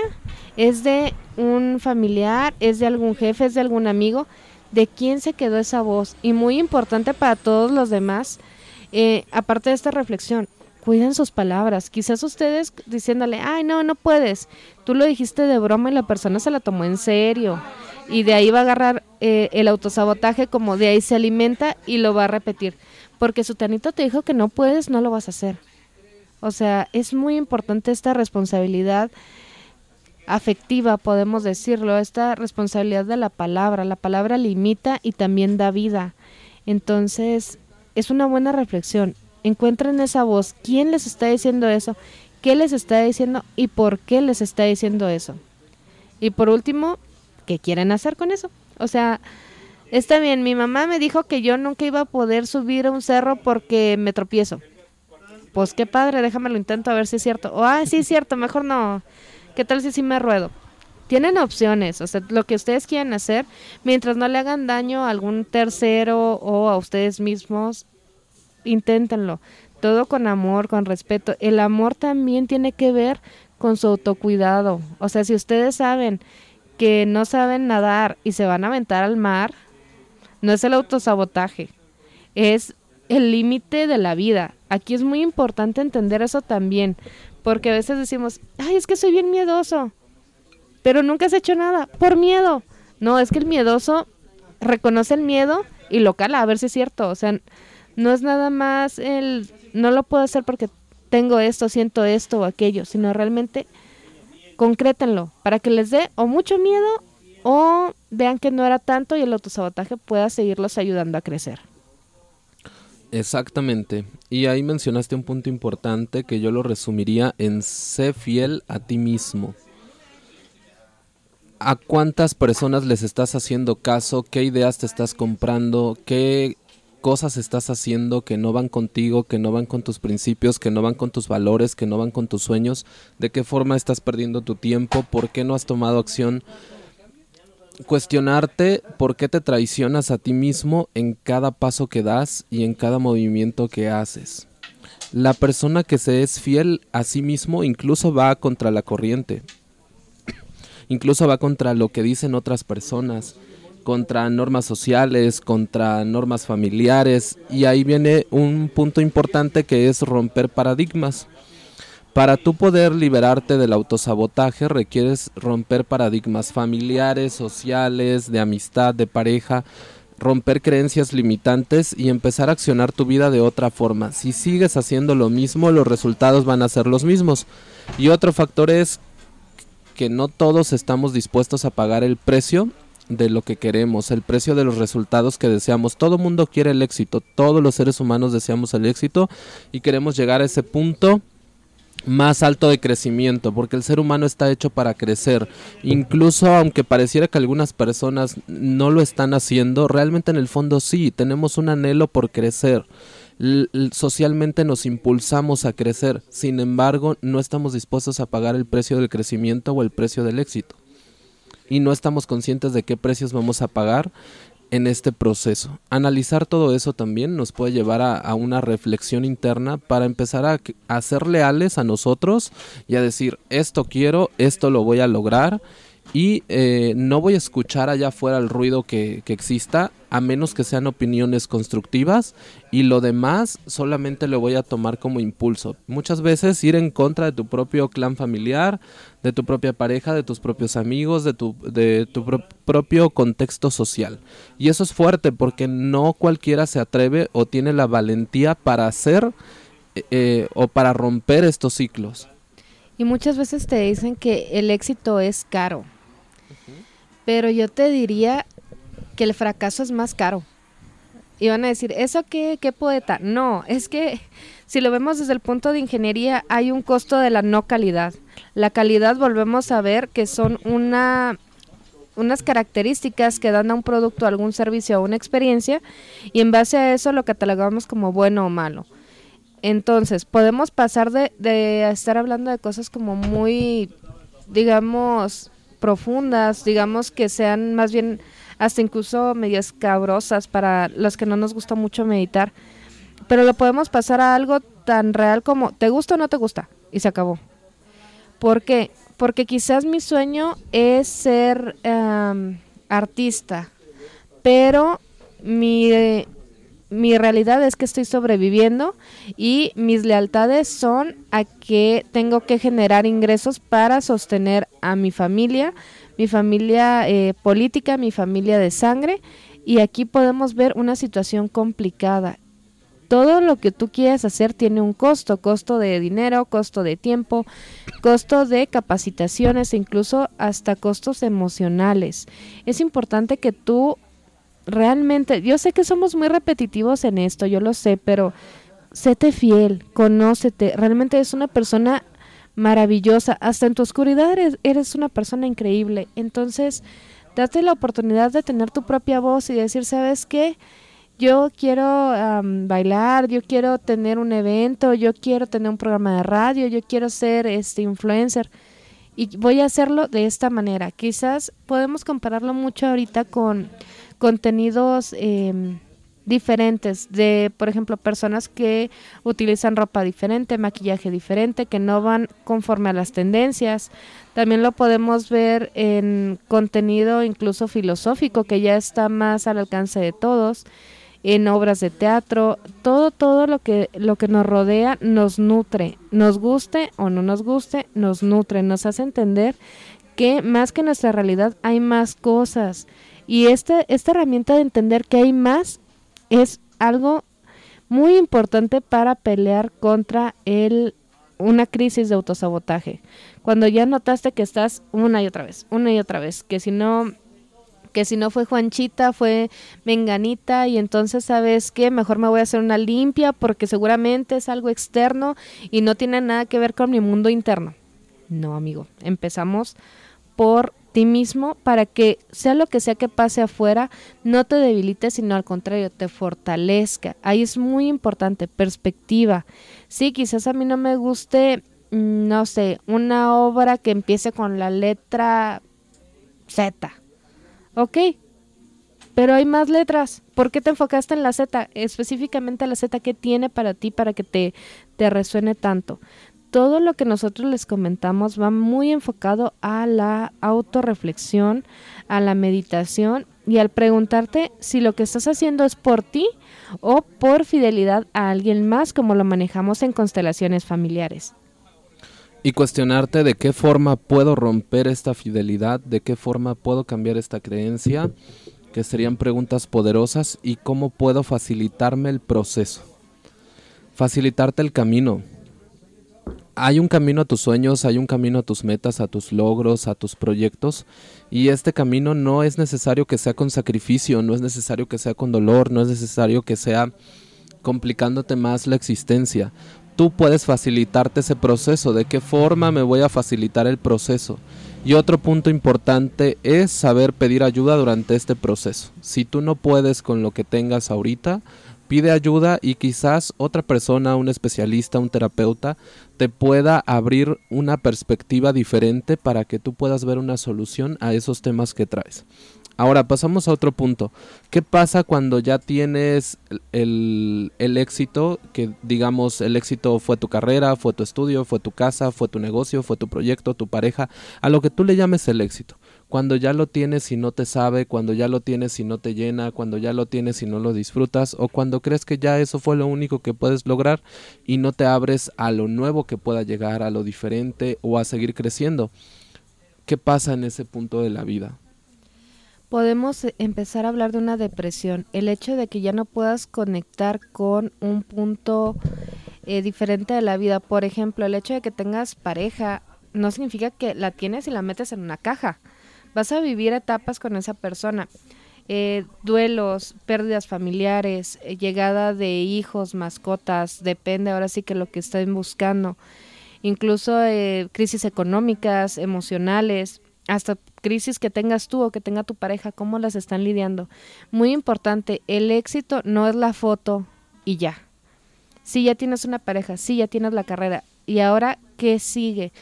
¿Es de un familiar? ¿Es de algún jefe? ¿Es de algún amigo? ¿De quién se quedó esa voz? Y muy importante para todos los demás, eh, aparte de esta reflexión, cuiden sus palabras. Quizás ustedes diciéndole, ay, no, no puedes. Tú lo dijiste de broma y la persona se la tomó en serio. Y de ahí va a agarrar eh, el autosabotaje como de ahí se alimenta y lo va a repetir porque su tanito te dijo que no puedes, no lo vas a hacer. O sea, es muy importante esta responsabilidad afectiva, podemos decirlo, esta responsabilidad de la palabra. La palabra limita y también da vida. Entonces, es una buena reflexión. Encuentren esa voz. ¿Quién les está diciendo eso? ¿Qué les está diciendo y por qué les está diciendo eso? Y por último, ¿qué quieren hacer con eso? O sea, Está bien, mi mamá me dijo que yo nunca iba a poder subir a un cerro porque me tropiezo. Pues qué padre, déjame lo intento a ver si es cierto. O, ah, sí es cierto, mejor no. ¿Qué tal si sí me ruedo? Tienen opciones, o sea, lo que ustedes quieran hacer, mientras no le hagan daño a algún tercero o a ustedes mismos, inténtenlo. Todo con amor, con respeto. El amor también tiene que ver con su autocuidado. O sea, si ustedes saben que no saben nadar y se van a aventar al mar, no es el autosabotaje, es el límite de la vida. Aquí es muy importante entender eso también, porque a veces decimos, ay, es que soy bien miedoso, pero nunca has hecho nada, por miedo. No, es que el miedoso reconoce el miedo y lo cala, a ver si es cierto. O sea, no es nada más el, no lo puedo hacer porque tengo esto, siento esto o aquello, sino realmente concrétenlo para que les dé o mucho miedo o vean que no era tanto y el autosabotaje pueda seguirlos ayudando a crecer. Exactamente. Y ahí mencionaste un punto importante que yo lo resumiría en sé fiel a ti mismo. ¿A cuántas personas les estás haciendo caso? ¿Qué ideas te estás comprando? ¿Qué cosas estás haciendo que no van contigo, que no van con tus principios, que no van con tus valores, que no van con tus sueños? ¿De qué forma estás perdiendo tu tiempo? ¿Por qué no has tomado acción? Cuestionarte por qué te traicionas a ti mismo en cada paso que das y en cada movimiento que haces. La persona que se es fiel a sí mismo incluso va contra la corriente, incluso va contra lo que dicen otras personas, contra normas sociales, contra normas familiares, y ahí viene un punto importante que es romper paradigmas. Para tú poder liberarte del autosabotaje requieres romper paradigmas familiares, sociales, de amistad, de pareja, romper creencias limitantes y empezar a accionar tu vida de otra forma. Si sigues haciendo lo mismo, los resultados van a ser los mismos. Y otro factor es que no todos estamos dispuestos a pagar el precio de lo que queremos, el precio de los resultados que deseamos. Todo mundo quiere el éxito, todos los seres humanos deseamos el éxito y queremos llegar a ese punto más alto de crecimiento, porque el ser humano está hecho para crecer. Incluso aunque pareciera que algunas personas no lo están haciendo, realmente en el fondo sí, tenemos un anhelo por crecer. socialmente nos impulsamos a crecer, sin embargo no estamos dispuestos a pagar el precio del crecimiento o el precio del éxito. Y no estamos conscientes de qué precios vamos a pagar en este proceso. Analizar todo eso también nos puede llevar a, una reflexión interna para empezar a, a, ser leales a nosotros y a decir, esto quiero, esto lo voy a lograr y eh, no voy a escuchar allá afuera el ruido que, que, exista a menos que sean opiniones constructivas y lo demás solamente lo voy a tomar como impulso. Muchas veces ir en contra de tu propio clan familiar, de tu propia pareja, de tus propios amigos, de tu, de tu propio contexto social. Y eso es fuerte porque no cualquiera se atreve o tiene la valentía para hacer eh, eh, o para romper estos ciclos. Y muchas veces te dicen que el éxito es caro. Pero yo te diría que el fracaso es más caro. Y van a decir, ¿eso qué, qué poeta? No, es que si lo vemos desde el punto de ingeniería, hay un costo de la no calidad. La calidad volvemos a ver que son una unas características que dan a un producto, algún servicio o una experiencia y en base a eso lo catalogamos como bueno o malo. Entonces, podemos pasar de, de estar hablando de cosas como muy, digamos, profundas, digamos que sean más bien hasta incluso medias cabrosas para los que no nos gusta mucho meditar. Pero lo podemos pasar a algo tan real como ¿te gusta o no te gusta? Y se acabó. ¿Por qué? Porque quizás mi sueño es ser artista, pero mi, mi realidad es que estoy sobreviviendo y mis lealtades son a que tengo que generar ingresos para sostener a mi familia, mi familia eh, política, mi familia de sangre y aquí podemos ver una situación complicada. Todo lo que tú quieras hacer tiene un costo, costo de dinero, costo de tiempo, costo de capacitaciones e incluso hasta costos emocionales. Es importante que tú realmente, yo sé que somos muy repetitivos en esto, yo lo sé, pero séte fiel, conócete, realmente es una persona maravillosa, hasta en tu oscuridad eres, una persona increíble, entonces date la oportunidad de tener tu propia voz y decir, ¿sabes qué? Yo quiero bailar, yo quiero tener un evento, yo quiero tener un programa de radio, yo quiero ser este influencer y voy a hacerlo de esta manera. Quizás podemos compararlo mucho ahorita con contenidos em, diferentes de, por ejemplo, personas que utilizan ropa diferente, maquillaje diferente, que no van conforme a las tendencias. También lo podemos ver en contenido incluso filosófico que ya está más al alcance de todos, en obras de teatro, todo todo lo que lo que nos rodea nos nutre, nos guste o no nos guste, nos nutre, nos hace entender que más que nuestra realidad hay más cosas y este, esta herramienta de entender que hay más es algo muy importante para pelear contra el, una crisis de autosabotaje. Cuando ya notaste que estás una y otra vez, una y otra vez, que si no que si no fue Juanchita, fue Menganita y entonces sabes que mejor me voy a hacer una limpia porque seguramente es algo externo y no tiene nada que ver con mi mundo interno. No, amigo, empezamos por ti mismo para que sea lo que sea que pase afuera, no te debilite, sino al contrario, te fortalezca. Ahí es muy importante, perspectiva. Sí, quizás a mí no me guste, mm, no sé, una obra que empiece con la letra Z. Ok, pero hay más letras. ¿Por qué te enfocaste en la Z? Específicamente la Z que tiene para ti para que te, te resuene tanto todo lo que nosotros les comentamos va muy enfocado a la autorreflexión, a la meditación y al preguntarte si lo que estás haciendo es por ti o por fidelidad a alguien más como lo manejamos en constelaciones familiares. Y cuestionarte de qué forma puedo romper esta fidelidad, de qué forma puedo cambiar esta creencia, que serían preguntas poderosas, y cómo puedo facilitarme el proceso. Facilitarte el camino, hay un camino a tus sueños, hay un camino a tus metas, a tus logros, a tus proyectos. Y este camino no es necesario que sea con sacrificio, no es necesario que sea con dolor, no es necesario que sea complicándote más la existencia. tú puedes facilitarte ese proceso, de qué forma me voy a facilitar el proceso. Y otro punto importante es saber pedir ayuda durante este proceso. Si tú no puedes con lo que tengas ahorita, pide ayuda y quizás otra persona, un especialista, un terapeuta, te pueda abrir una perspectiva diferente para que tú puedas ver una solución a esos temas que traes. Ahora pasamos a otro punto. ¿Qué pasa cuando ya tienes el, el, éxito? Que digamos, el éxito fue tu carrera, fue tu estudio, fue tu casa, fue tu negocio, fue tu proyecto, tu pareja, a lo que tú le llames el éxito. Cuando ya lo tienes y no te sabe, cuando ya lo tienes y no te llena, cuando ya lo tienes y no lo disfrutas, o cuando crees que ya eso fue lo único que puedes lograr y no te abres a lo nuevo que pueda llegar, a lo diferente o a seguir creciendo. ¿Qué pasa en ese punto de la vida? podemos eh, empezar a hablar de una depresión. El hecho de que ya no puedas conectar con un punto eh, diferente de la vida. Por ejemplo, el hecho de que tengas pareja no significa que la tienes y la metes en una caja. Vas a vivir etapas con esa persona. Eh, duelos, pérdidas familiares, llegada de hijos, mascotas, depende ahora sí que lo que estén buscando. Incluso crisis económicas, emocionales hasta crisis que tengas tú o que tenga tu pareja, cómo las están lidiando. Muy importante, el éxito no es la foto y ya. Si ya tienes una pareja, si ya tienes la carrera, y ahora, ¿qué sigue?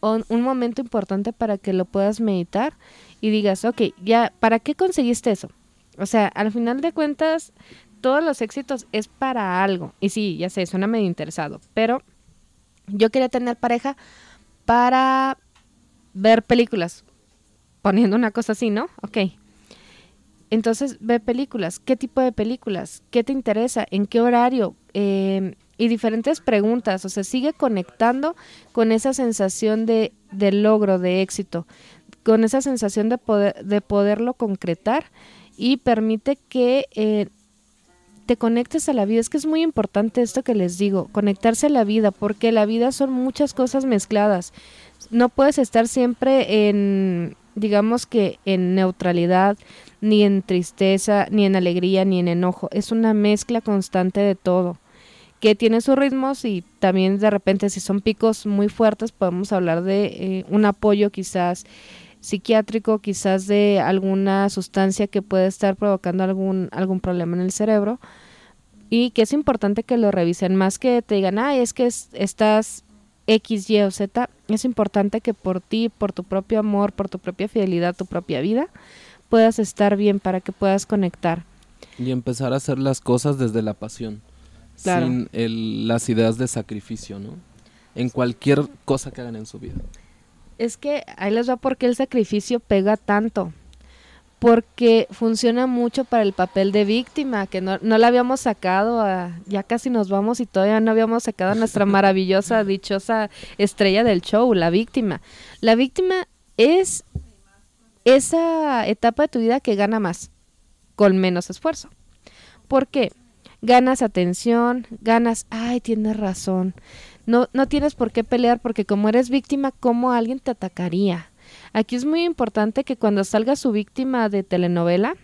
Un momento importante para que lo puedas meditar y digas, ok, ya, ¿para qué conseguiste eso? O sea, al final de cuentas, todos los éxitos es para algo. Y sí, ya sé, suena medio interesado, pero yo quería tener pareja para ver películas, poniendo una cosa así, ¿no? Ok. Entonces, ve películas. ¿Qué tipo de películas? ¿Qué te interesa? ¿En qué horario? Em, y diferentes preguntas. O sea, sigue conectando con esa sensación de, de logro, de éxito, con esa sensación de, poder, de poderlo concretar y permite que eh, te conectes a la vida. Es que es muy importante esto que les digo, conectarse a la vida, porque la vida son muchas cosas mezcladas no puedes estar siempre en, digamos que en neutralidad, ni en tristeza, ni en alegría, ni en enojo. Es una mezcla constante de todo que tiene sus ritmos y también de repente si son picos muy fuertes podemos hablar de eh, un apoyo quizás psiquiátrico, quizás de alguna sustancia que puede estar provocando algún, algún problema en el cerebro y que es importante que lo revisen más que te digan, ah, es que estás X, Y o Z, es importante que por ti, por tu propio amor, por tu propia fidelidad, tu propia vida, puedas estar bien para que puedas conectar. Y empezar a hacer las cosas desde la pasión, sin las ideas de sacrificio, ¿no? En cualquier cosa que hagan en su vida. Es que ahí les va porque el sacrificio pega tanto porque funciona mucho para el papel de víctima, que no, no la habíamos sacado, ya casi nos vamos y todavía no habíamos sacado a nuestra maravillosa, dichosa estrella del show, la víctima. La víctima es esa etapa de tu vida que gana más, con menos esfuerzo. ¿Por qué? Ganas atención, ganas, ay, tienes razón. No, no tienes por qué pelear porque como eres víctima, ¿cómo alguien te atacaría? Aquí es muy importante que cuando salga su víctima de telenovela,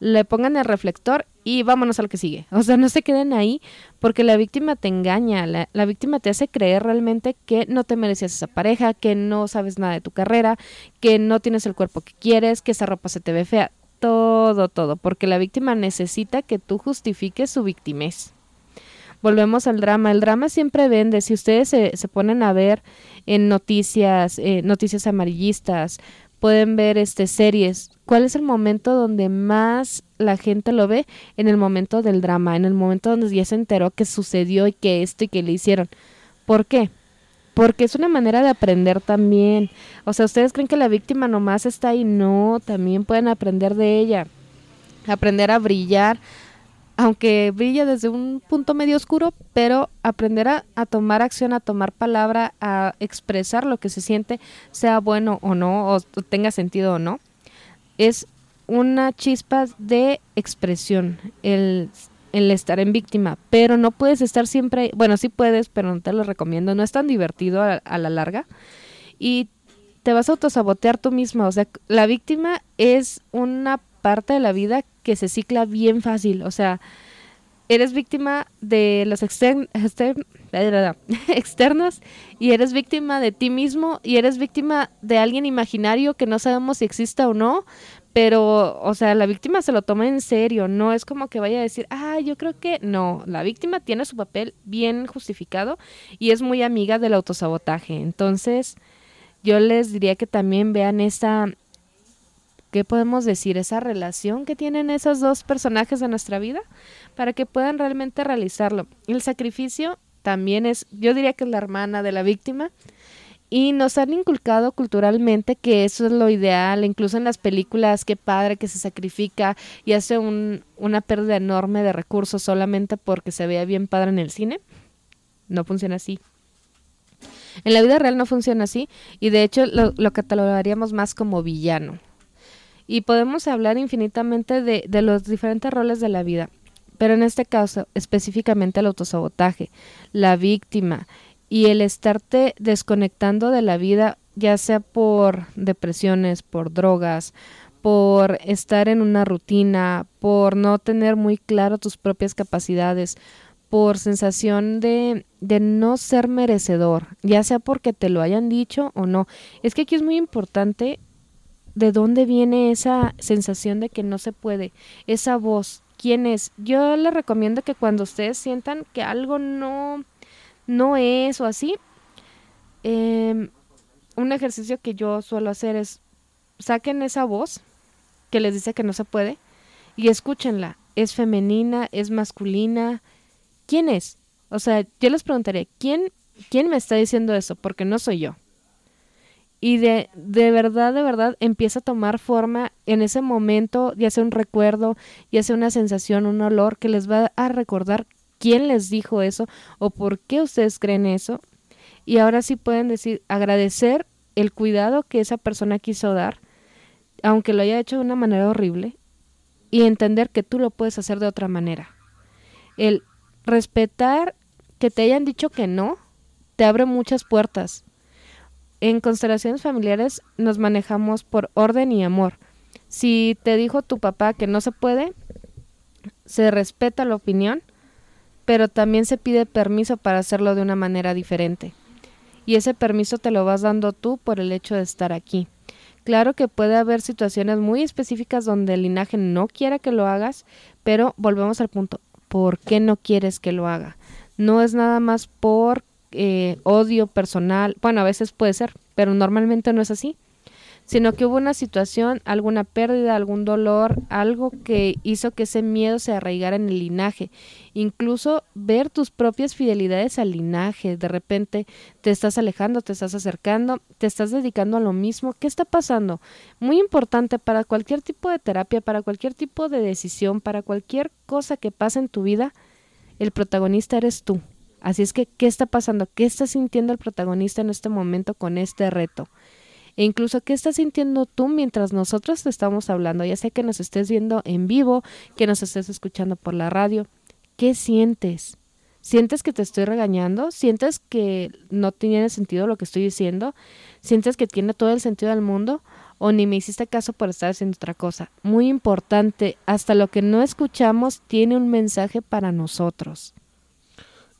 le pongan el reflector y vámonos al que sigue. O sea, no se queden ahí porque la víctima te engaña, la, la, víctima te hace creer realmente que no te merecías esa pareja, que no sabes nada de tu carrera, que no tienes el cuerpo que quieres, que esa ropa se te ve fea, todo, todo, porque la víctima necesita que tú justifiques su victimez volvemos al drama. El drama siempre vende. Si ustedes se, se ponen a ver en noticias, eh, noticias amarillistas, pueden ver este series. ¿Cuál es el momento donde más la gente lo ve? En el momento del drama, en el momento donde ya se enteró que sucedió y que esto y que le hicieron. ¿Por qué? Porque es una manera de aprender también. O sea, ustedes creen que la víctima nomás está ahí. No, también pueden aprender de ella. Aprender a brillar, aunque brilla desde un punto medio oscuro, pero aprender a, tomar acción, a tomar palabra, a expresar lo que se siente, sea bueno o no, o, tenga sentido o no, es una chispa de expresión, el, el, estar en víctima, pero no puedes estar siempre, bueno, sí puedes, pero no te lo recomiendo, no es tan divertido a, a la larga. Y te vas a autosabotear tú misma, o sea, la víctima es una parte de la vida que se cicla bien fácil. O sea, eres víctima de los extern- extern- externos y eres víctima de ti mismo y eres víctima de alguien imaginario que no sabemos si exista o no, pero, o sea, la víctima se lo toma en serio, no es como que vaya a decir, ah, yo creo que no, la víctima tiene su papel bien justificado y es muy amiga del autosabotaje, entonces yo les diría que también vean esa, ¿qué podemos decir? Esa relación que tienen esos dos personajes de nuestra vida para que puedan realmente realizarlo. El sacrificio también es, yo diría que es la hermana de la víctima y nos han inculcado culturalmente que eso es lo ideal, incluso en las películas, qué padre que se sacrifica y hace un, una pérdida enorme de recursos solamente porque se vea bien padre en el cine. No funciona así. En la vida real no funciona así y de hecho lo, lo catalogaríamos más como villano. Y podemos hablar infinitamente de, de los diferentes roles de la vida, pero en este caso específicamente el autosabotaje, la víctima y el estarte desconectando de la vida, ya sea por depresiones, por drogas, por estar en una rutina, por no tener muy claro tus propias capacidades, por sensación de, de no ser merecedor, ya sea porque te lo hayan dicho o no. Es que aquí es muy importante de dónde viene esa sensación de que no se puede, esa voz, quién es. Yo les recomiendo que cuando ustedes sientan que algo no, no es o así, eh, un ejercicio que yo suelo hacer es saquen esa voz que les dice que no se puede y escúchenla. ¿Es femenina? ¿Es masculina? ¿Quién es? O sea, yo les preguntaré, ¿quién, quién me está diciendo eso? Porque no soy yo. Y de, de verdad, de verdad, empieza a tomar forma en ese momento, ya sea un recuerdo, ya sea una sensación, un olor, que les va a recordar quién les dijo eso o por qué ustedes creen eso. Y ahora sí pueden decir, agradecer el cuidado que esa persona quiso dar, aunque lo haya hecho de una manera horrible, y entender que tú lo puedes hacer de otra manera. El respetar que te hayan dicho que no, te abre muchas puertas. En constelaciones familiares nos manejamos por orden y amor. Si te dijo tu papá que no se puede, se respeta la opinión, pero también se pide permiso para hacerlo de una manera diferente. Y ese permiso te lo vas dando tú por el hecho de estar aquí. Claro que puede haber situaciones muy específicas donde el linaje no quiera que lo hagas, pero volvemos al punto, ¿por qué no quieres que lo haga? No es nada más por eh, odio personal, bueno, a veces puede ser, pero normalmente no es así, sino que hubo una situación, alguna pérdida, algún dolor, algo que hizo que ese miedo se arraigara en el linaje. Incluso ver tus propias fidelidades al linaje, de repente te estás alejando, te estás acercando, te estás dedicando a lo mismo. ¿Qué está pasando? Muy importante para cualquier tipo de terapia, para cualquier tipo de decisión, para cualquier cosa que pase en tu vida, el protagonista eres tú. Así es que, ¿qué está pasando? ¿Qué está sintiendo el protagonista en este momento con este reto? E incluso, ¿qué estás sintiendo tú mientras nosotros te estamos hablando? Ya sea que nos estés viendo en vivo, que nos estés escuchando por la radio. ¿Qué sientes? ¿Sientes que te estoy regañando? ¿Sientes que no tiene sentido lo que estoy diciendo? ¿Sientes que tiene todo el sentido del mundo? ¿O ni me hiciste caso por estar haciendo otra cosa? Muy importante, hasta lo que no escuchamos tiene un mensaje para nosotros.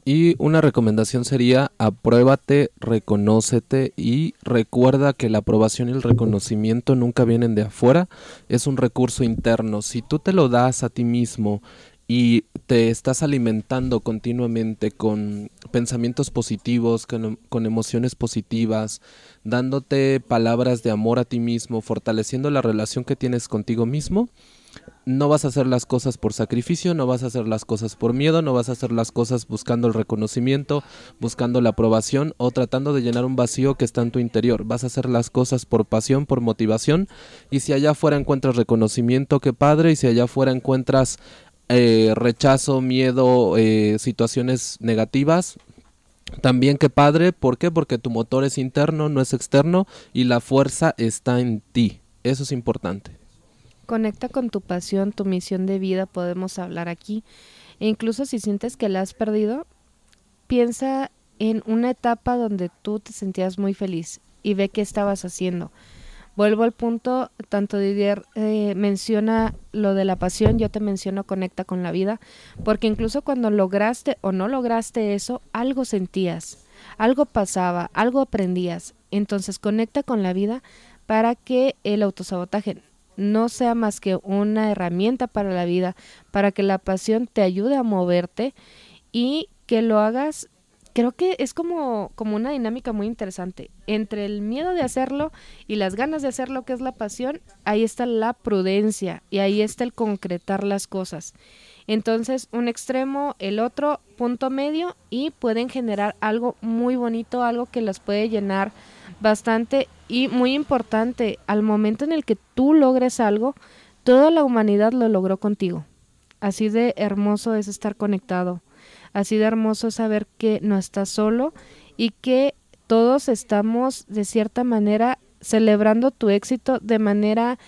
Y una recomendación sería apruébate, reconócete y recuerda que la aprobación y el reconocimiento nunca vienen de afuera, es un recurso interno. Si tú te lo das a ti mismo y te estás alimentando continuamente con pensamientos positivos, con, con, emociones positivas, dándote palabras de amor a ti mismo, fortaleciendo la relación que tienes contigo mismo, no vas a hacer las cosas por sacrificio, no vas a hacer las cosas por miedo, no vas a hacer las cosas buscando el reconocimiento, buscando la aprobación o tratando de llenar un vacío que está en tu interior. Vas a hacer las cosas por pasión, por motivación y si allá afuera encuentras reconocimiento, qué padre, y si allá afuera encuentras eh, rechazo, miedo, eh, situaciones negativas, también qué padre, ¿por qué? Porque tu motor es interno, no es externo y la fuerza está en ti. Eso es importante. Conecta con tu pasión, tu misión de vida, podemos hablar aquí. E incluso si sientes que la has perdido, piensa en una etapa donde tú te sentías muy feliz y ve qué estabas haciendo. Vuelvo al punto, tanto Didier eh, menciona lo de la pasión, yo te menciono conecta con la vida, porque incluso cuando lograste o no lograste eso, algo sentías, algo pasaba, algo aprendías. Entonces conecta con la vida para que el autosabotaje no sea más que una herramienta para la vida, para que la pasión te ayude a moverte y que lo hagas creo que es como, como una dinámica muy interesante. Entre el miedo de hacerlo y las ganas de hacer lo que es la pasión, ahí está la prudencia y ahí está el concretar las cosas. Entonces, un extremo, el otro punto medio y pueden generar algo muy bonito, algo que las puede llenar bastante y muy importante, al momento en el que tú logres algo, toda la humanidad lo logró contigo. Así de hermoso es estar conectado Así de hermoso saber que no estás solo y que todos estamos de cierta manera celebrando tu éxito de manera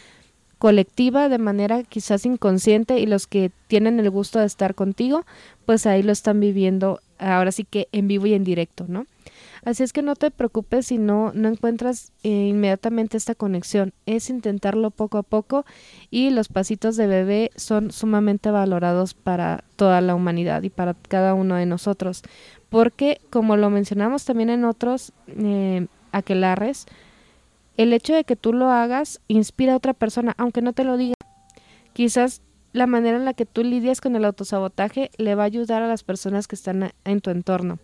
colectiva, de manera quizás inconsciente y los que tienen el gusto de estar contigo, pues ahí lo están viviendo ahora sí que en vivo y en directo, ¿no? Así es que no te preocupes si no, no encuentras eh, inmediatamente esta conexión. Es intentarlo poco a poco y los pasitos de bebé son sumamente valorados para toda la humanidad y para cada uno de nosotros. Porque, como lo mencionamos también en otros eh, aquelarres, el hecho de que tú lo hagas inspira a otra persona, aunque no te lo diga. Quizás la manera en la que tú lidias con el autosabotaje le va a ayudar a las personas que están en tu entorno.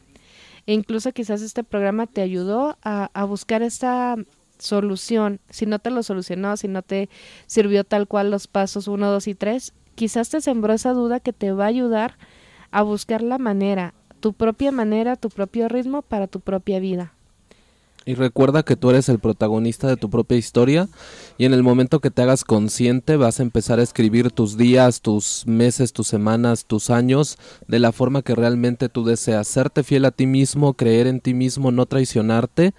E incluso quizás este programa te ayudó a, a buscar esta solución. Si no te lo solucionó, si no te sirvió tal cual los pasos 1, 2 y 3, quizás te sembró esa duda que te va a ayudar a buscar la manera, tu propia manera, tu propio ritmo para tu propia vida. Y recuerda que tú eres el protagonista de tu propia historia y en el momento que te hagas consciente vas a empezar a escribir tus días, tus meses, tus semanas, tus años de la forma que realmente tú deseas. Serte fiel a ti mismo, creer en ti mismo, no traicionarte.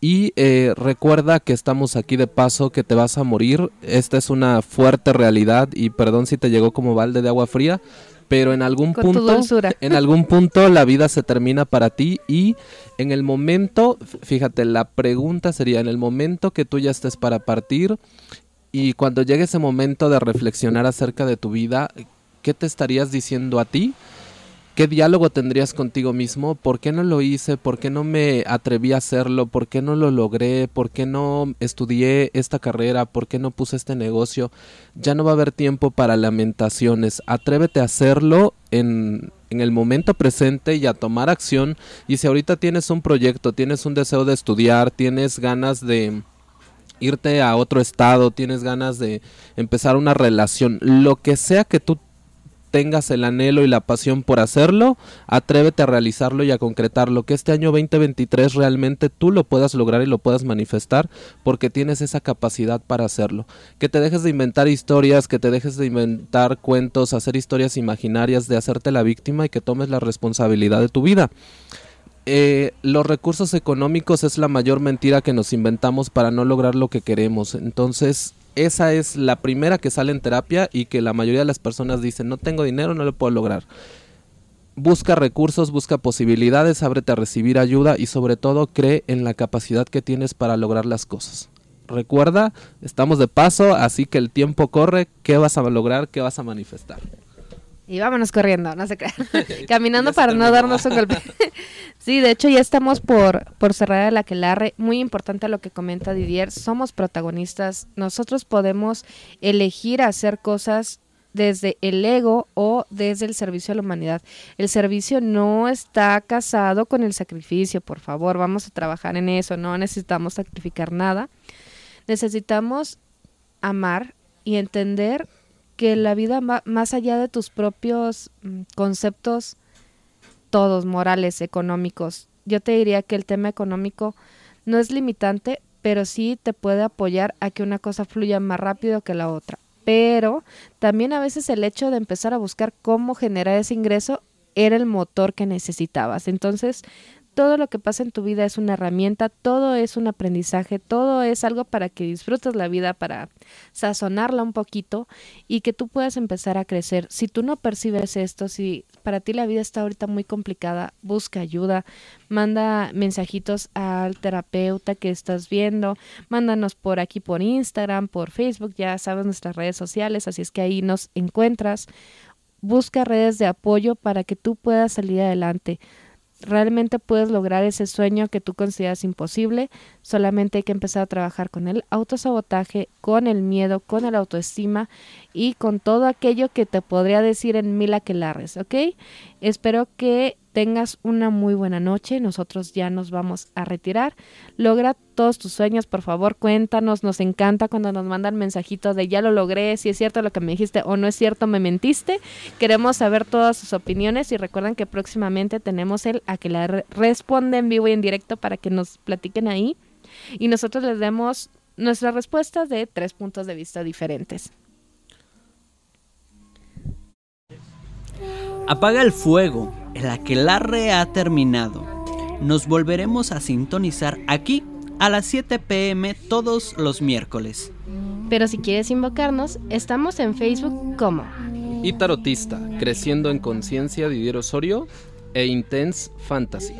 Y eh, recuerda que estamos aquí de paso, que te vas a morir. Esta es una fuerte realidad y perdón si te llegó como balde de agua fría, pero en algún punto en algún punto la vida se termina para ti y en el momento, fíjate, la pregunta sería en el momento que tú ya estés para partir y cuando llegue ese momento de reflexionar acerca de tu vida, ¿qué te estarías diciendo a ti? ¿Qué diálogo tendrías contigo mismo? ¿Por qué no lo hice? ¿Por qué no me atreví a hacerlo? ¿Por qué no lo logré? ¿Por qué no estudié esta carrera? ¿Por qué no puse este negocio? Ya no va a haber tiempo para lamentaciones. Atrévete a hacerlo en, el momento presente y a tomar acción. Y si ahorita tienes un proyecto, tienes un deseo de estudiar, tienes ganas de irte a otro estado, tienes ganas de empezar una relación, lo que sea que tú tengas el anhelo y la pasión por hacerlo, atrévete a realizarlo y a concretarlo. Que este año 2023 realmente tú lo puedas lograr y lo puedas manifestar porque tienes esa capacidad para hacerlo. Que te dejes de inventar historias, que te dejes de inventar cuentos, hacer historias imaginarias, de hacerte la víctima y que tomes la responsabilidad de tu vida. Eh, los recursos económicos es la mayor mentira que nos inventamos para no lograr lo que queremos. Entonces, esa es la primera que sale en terapia y que la mayoría de las personas dicen, no tengo dinero, no lo puedo lograr. Busca recursos, busca posibilidades, ábrete a recibir ayuda y sobre todo cree en la capacidad que tienes para lograr las cosas. Recuerda, estamos de paso, así que el tiempo corre, ¿qué vas a lograr? ¿Qué vas a manifestar? Y vámonos corriendo, no se crean. Caminando para no darnos un golpe. sí, de hecho ya estamos por, por cerrar el aquelarre. Muy importante lo que comenta Didier. Somos protagonistas. Nosotros podemos elegir hacer cosas desde el ego o desde el servicio a la humanidad. El servicio no está casado con el sacrificio, por favor, vamos a trabajar en eso, no necesitamos sacrificar nada. Necesitamos amar y entender que la vida más allá de tus propios mm, conceptos, todos morales, económicos, yo te diría que el tema económico no es limitante, pero sí te puede apoyar a que una cosa fluya más rápido que la otra. Pero también a veces el hecho de empezar a buscar cómo generar ese ingreso era el motor que necesitabas. Entonces, todo lo que pasa en tu vida es una herramienta, todo es un aprendizaje, todo es algo para que disfrutes la vida, para sazonarla un poquito y que tú puedas empezar a crecer. Si tú no percibes esto, si para ti la vida está ahorita muy complicada, busca ayuda, manda mensajitos al terapeuta que estás viendo, mándanos por aquí por Instagram, por Facebook, ya sabes nuestras redes sociales, así es que ahí nos encuentras. Busca redes de apoyo para que tú puedas salir adelante realmente puedes lograr ese sueño que tú consideras imposible. Solamente hay que empezar a trabajar con el autosabotaje, con el miedo, con el autoestima y con todo aquello que te podría decir en mil aquelarres, ¿ok? Espero que tengas una muy buena noche. Nosotros ya nos vamos a retirar. Logra todos tus sueños, por favor, cuéntanos. Nos encanta cuando nos mandan mensajitos de ya lo logré, si es cierto lo que me dijiste o no es cierto, me mentiste. Queremos saber todas sus opiniones y recuerden que próximamente tenemos el a que la responde en vivo y en directo para que nos platiquen ahí y nosotros les demos nuestras respuestas de tres puntos de vista diferentes. Apaga el fuego, el aquelarre ha terminado. Nos volveremos a sintonizar aquí a las 7 pm todos los miércoles. Pero si quieres invocarnos, estamos en Facebook como Y Tarotista, Creciendo en Conciencia, Didier Osorio e Intense Fantasy.